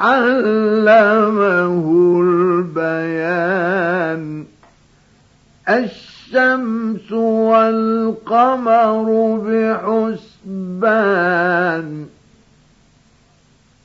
علمه البيان. الشمس والقمر بحسبان.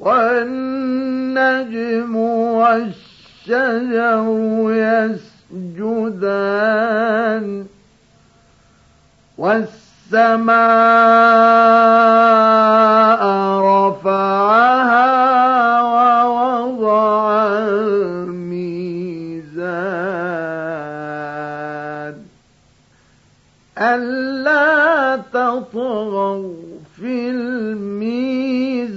والنجم والشجر يسجدان. والسماء رفعها ألا تطغوا في الميزان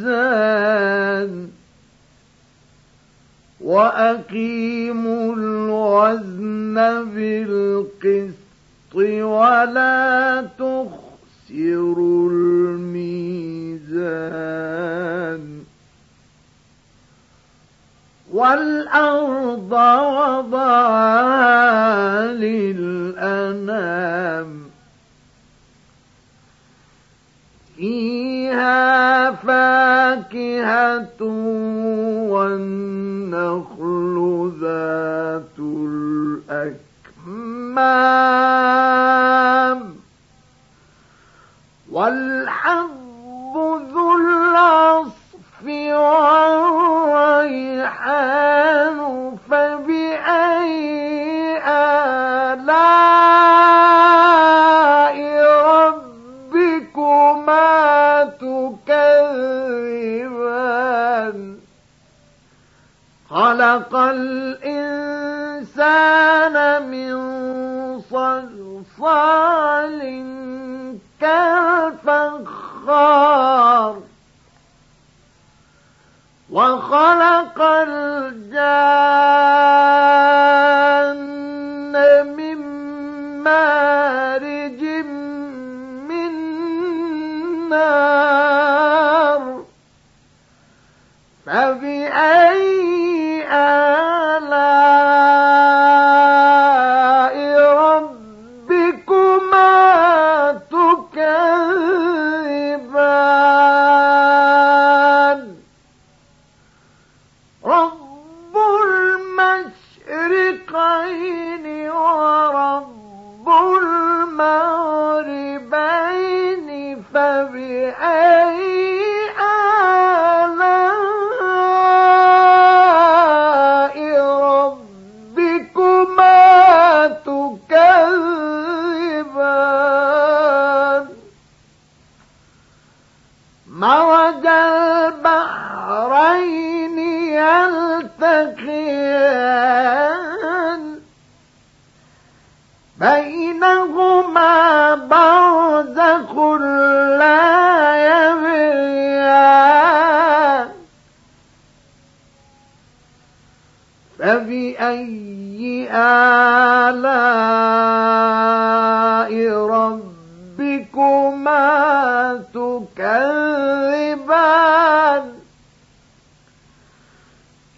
وأقيموا الوزن بالقسط ولا تخسروا الميزان والأرض وضعها للأنام فيها فاكهة والنخل ذات الأكمام والحب ذو العصف مَا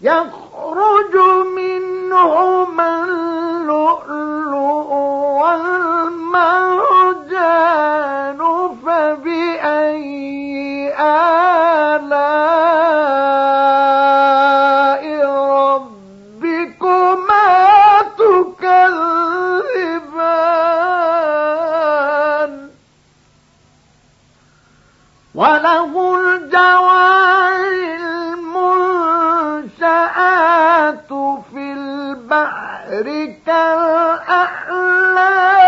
يخرج منهما البحر كالأعلام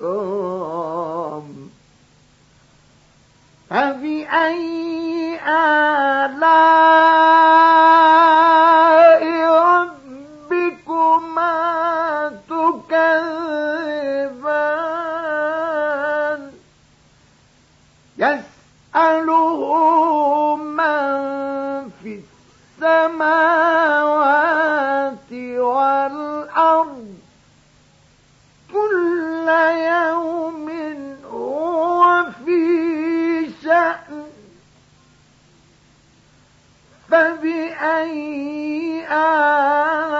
والإكرام فبأي آلاء فبأي آلاء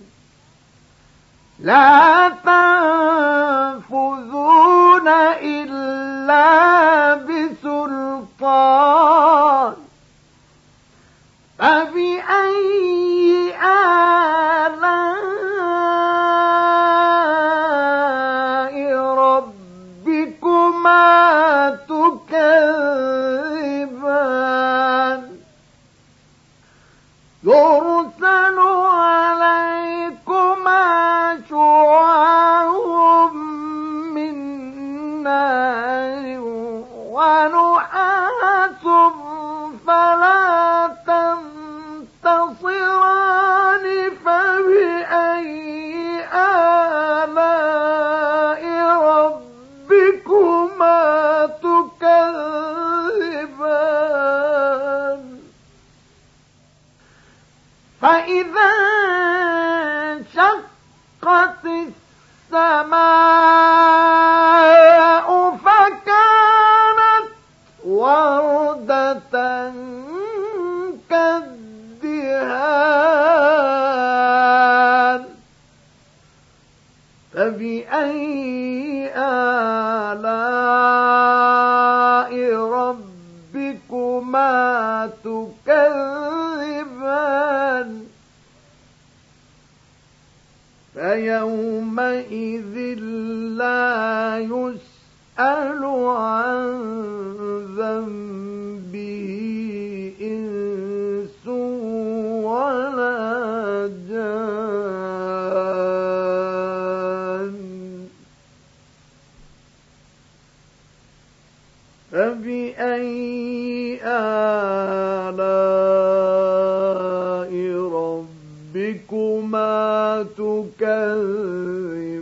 لا تنفذون إلا بسلطان. فإذا فيومئذ لا يسأل عن ذنبه تكذبان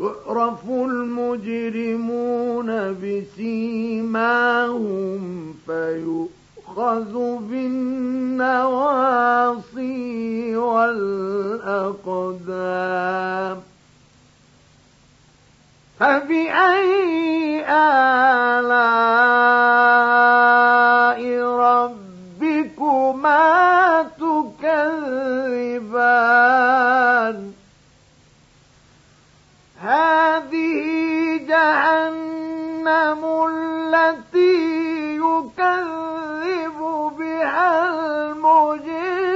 يعرف المجرمون بسيماهم فيؤخذ بالنواصي والأقدام. فبأي آلاء ربكما تكذبان هذه جهنم التي يكذب بها المجرمون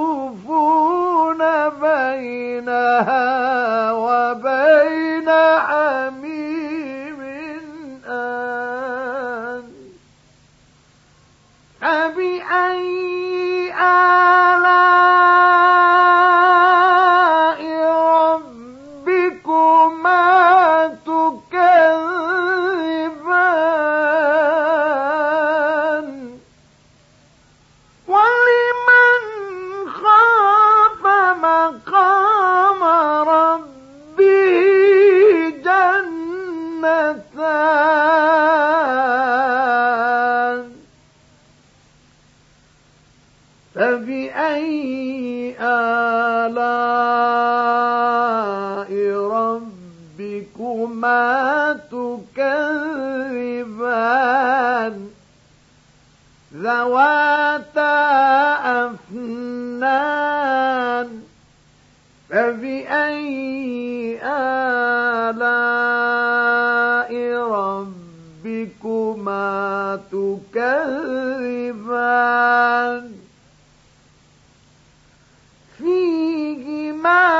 يطوفون بينها. جنتان فبأي آلاء ربكما تكذبان؟ ذوات تكذبان فيهما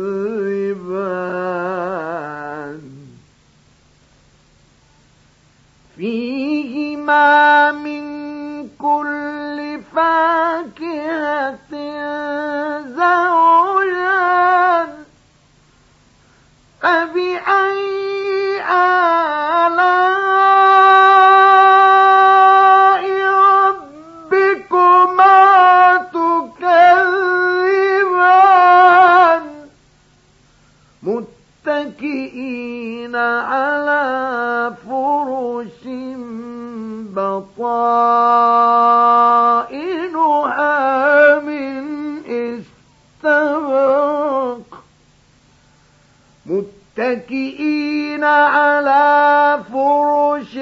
متكئين على فرش بطائنها من استبرق متكئين على فرش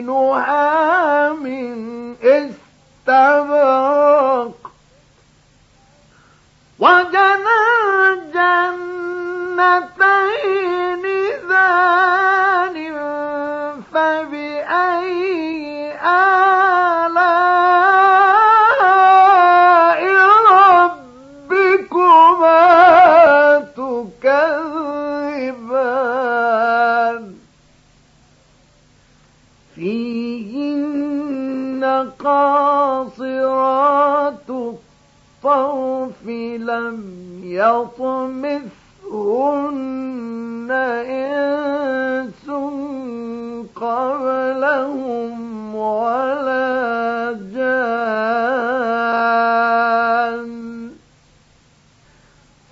بطائنها من استبرق آلاء ربكما تكذبان؟ فيهن قاصرات لم يطمثهن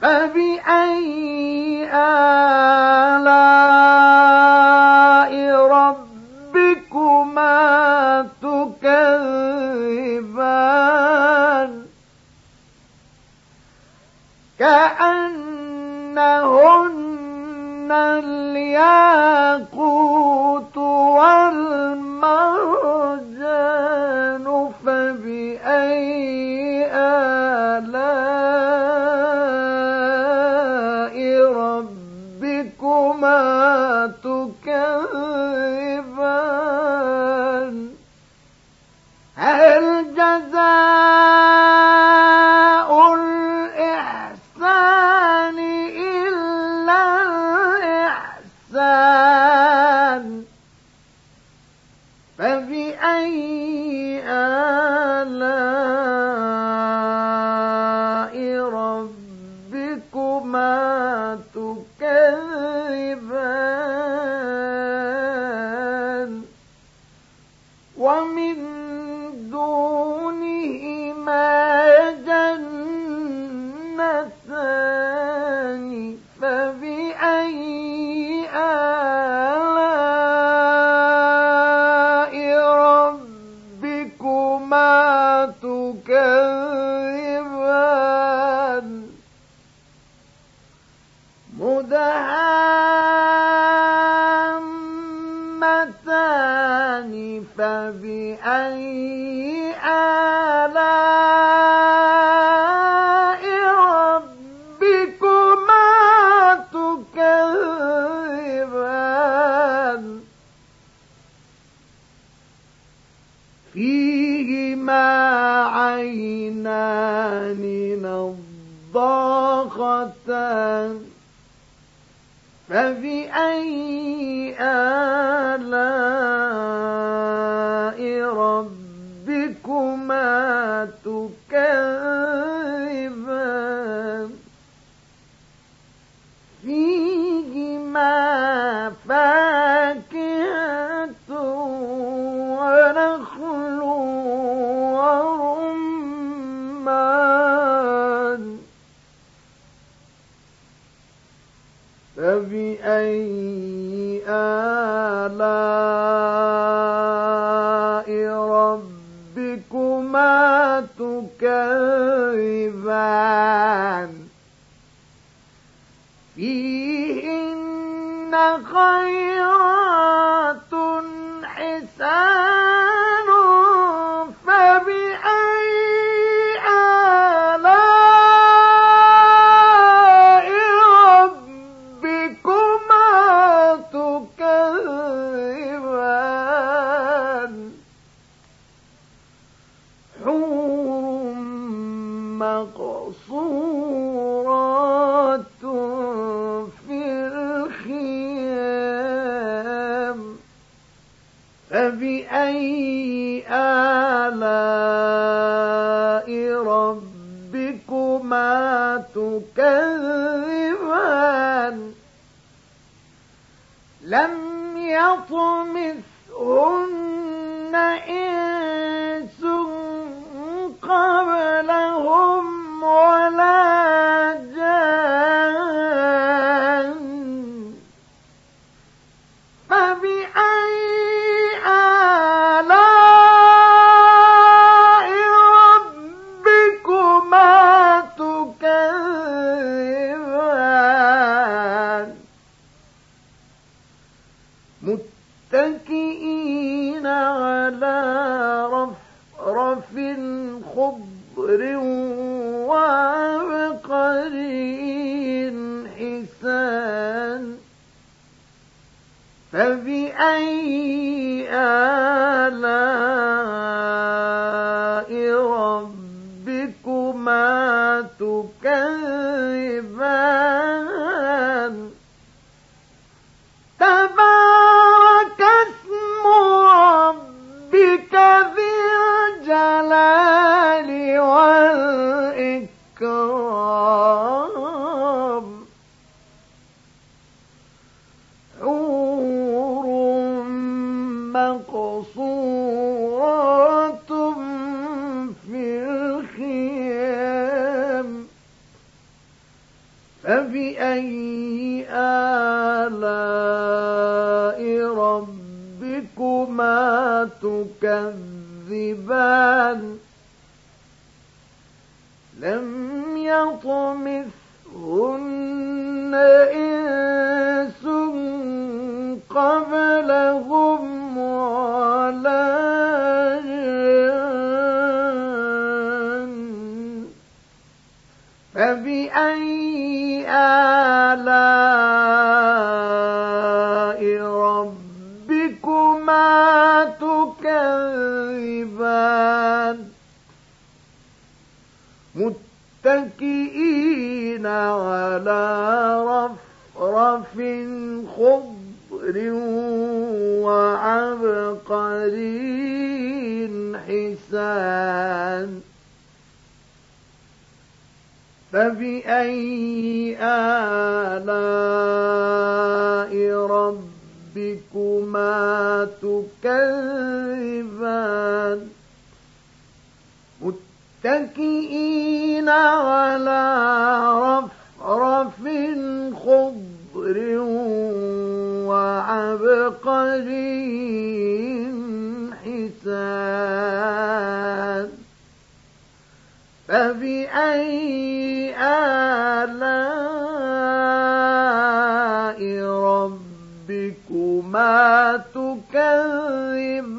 فبأي آلاء ربكما تكذبان كأنهن الياقوت والمرجان فيهما العينان نضاختان فبأي آلاء فبأي آلاء ربكما تكذبان؟ فيهن خيرات حور مقصورات في الخيام. فبأي آلاء ربكما تكذبان؟ لم يطمثهن إنس قبلهم ربكما تكذبان. ربكما تكذبان لم يطمثهن إنس قبلهم ولا جان فبأي متكئين على رفرف خضر وعبقري حسان. فبأي آلاء ربكما تكذبان؟ متكئين على رفرف خضر وعبقري حسان فبأي آلاء ربكما تكذبان؟